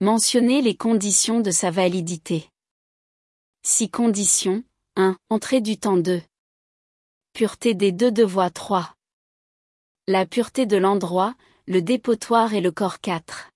Mentionnez les conditions de sa validité. 6 conditions. 1. Entrée du temps 2. Pureté des deux de voix 3. La pureté de l'endroit, le dépotoir et le corps 4.